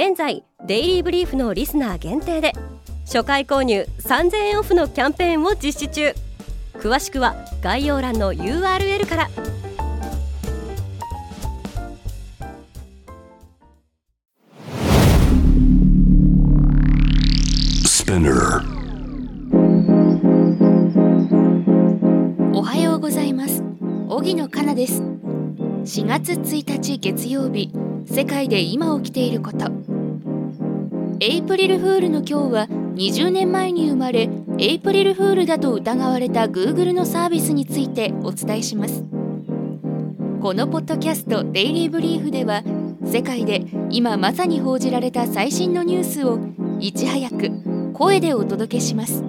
現在デイリーブリーフのリスナー限定で初回購入3000円オフのキャンペーンを実施中。詳しくは概要欄の URL から。おはようございます。荻野かなです。4月1日月曜日世界で今起きていることエイプリルフールの今日は20年前に生まれエイプリルフールだと疑われた Google のサービスについてお伝えします。このポッドキャスト「デイリー・ブリーフ」では世界で今まさに報じられた最新のニュースをいち早く声でお届けします。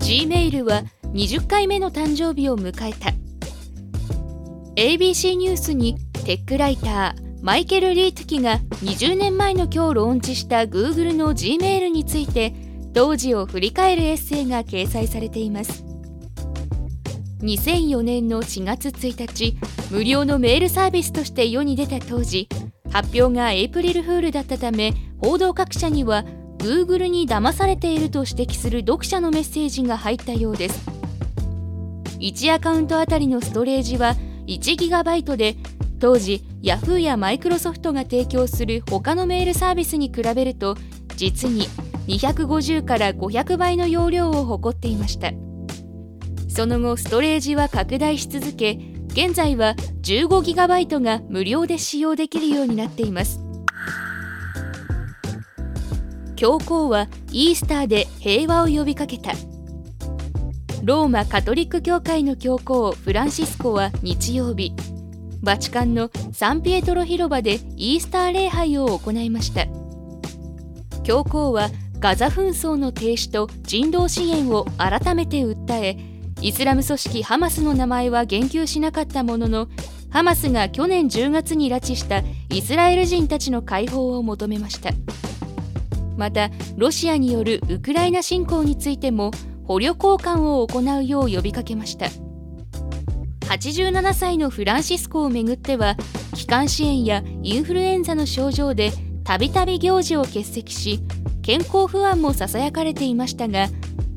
Gmail は20回目の誕生日を迎えた。ABC ニュースにテックライターマイケル・リートキが20年前の今日ローンチした Google の Gmail について当時を振り返るエッセイが掲載されています。2004年の4月1日無料のメールサービスとして世に出た当時発表がエイプリルフールだったため報道各社には Google に騙されていると指摘する読者のメッセージが入ったようです。1アカウントあたりのストレージは 1GB で当時 Yahoo やマイクロソフトが提供する他のメールサービスに比べると実に250から500倍の容量を誇っていました。その後ストレージは拡大し続け現在は 15GB が無料で使用できるようになっています。教皇はイースターで平和を呼びかけた。ローマカトリック教会の教皇フランシスコは日曜日バチカンのサンピエトロ広場でイースター礼拝を行いました。教皇はガザ紛争の停止と人道支援を改めて訴えイスラム組織ハマスの名前は言及しなかったもののハマスが去年10月に拉致したイスラエル人たちの解放を求めました。またロシアによるウクライナ侵攻についても捕虜交換を行うよう呼びかけました。87歳のフランシスコをめぐっては気管支炎やインフルエンザの症状でたびたび行事を欠席し健康不安もささやかれていましたが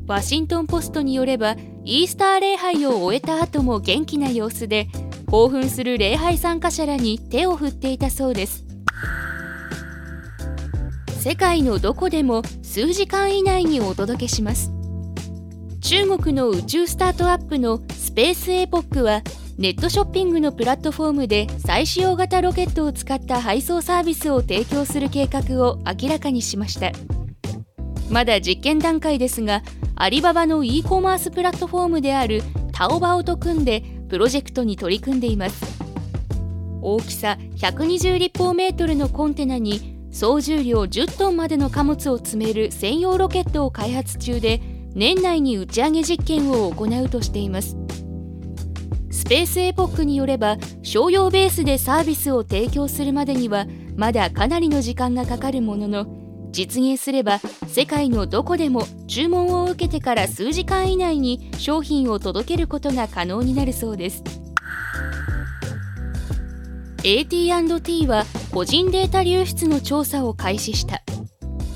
ワシントン・ポストによればイースター礼拝を終えた後も元気な様子で興奮する礼拝参加者らに手を振っていたそうです。世界のどこでも数時間以内にお届けします。中国の宇宙スタートアップのスペースエポックはネットショッピングのプラットフォームで再使用型ロケットを使った配送サービスを提供する計画を明らかにしました。まだ実験段階ですがアリババの e コマースプラットフォームであるタオバオと組んでプロジェクトに取り組んでいます。大きさ120立方メートルのコンテナに総重量10トンまでの貨物を積める専用ロケットを開発中で年内に打ち上げ実験を行うとしています。スペースエポックによれば商用ベースでサービスを提供するまでにはまだかなりの時間がかかるものの実現すれば世界のどこでも注文を受けてから数時間以内に商品を届けることが可能になるそうです。AT&T は個人データ流出の調査を開始した。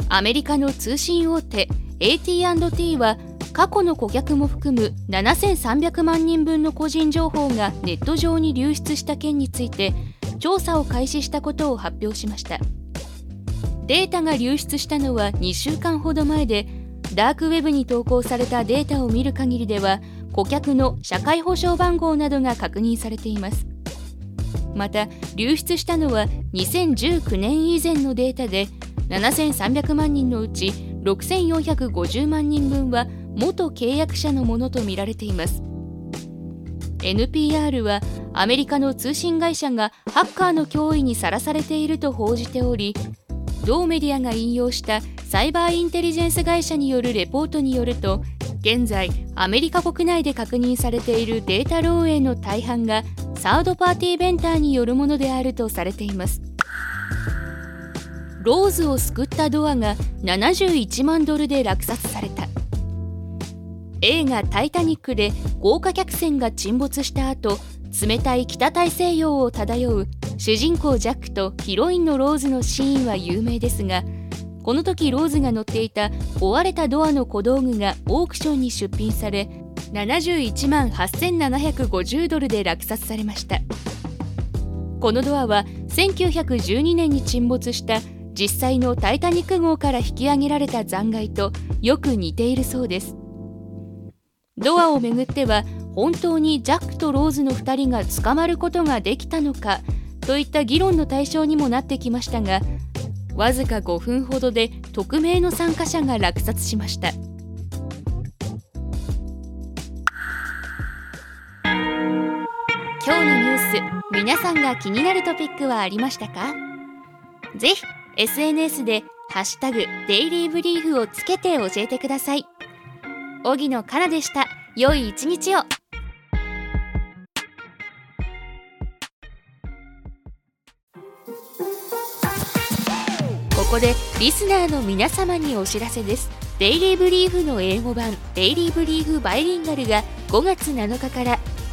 アメリカの通信大手 AT&T は過去の顧客も含む7300万人分の個人情報がネット上に流出した件について調査を開始したことを発表しました。データが流出したのは2週間ほど前でダークウェブに投稿されたデータを見る限りでは顧客の社会保障番号などが確認されています。また流出したのは2019年以前のデータで7300万人のうち6450万人分は元契約者のものとみられています。NPR はアメリカの通信会社がハッカーの脅威にさらされていると報じており同メディアが引用したサイバーインテリジェンス会社によるレポートによると現在アメリカ国内で確認されているデータ漏洩の大半がサードパーティーベンターによるものであるとされています。ローズを救ったドアが71万ドルで落札された。映画「タイタニック」で豪華客船が沈没した後冷たい北大西洋を漂う主人公ジャックとヒロインのローズのシーンは有名ですがこの時ローズが乗っていた壊れたドアの小道具がオークションに出品され71万8750ドルで落札されました。このドアは1912年に沈没した実際のタイタニック号から引き上げられた残骸とよく似ているそうです。ドアをめぐっては本当にジャックとローズの2人が捕まることができたのかといった議論の対象にもなってきましたがわずか5分ほどで匿名の参加者が落札しました。今日のニュース皆さんが気になるトピックはありましたか？ぜひ SNS で「ハッシュタグデイリーブリーフ」をつけて教えてください。荻野かなでした。良い一日を。ここでリスナーの皆様にお知らせです。デイリーブリーフの英語版デイリーブリーフバイリンガルが5月7日から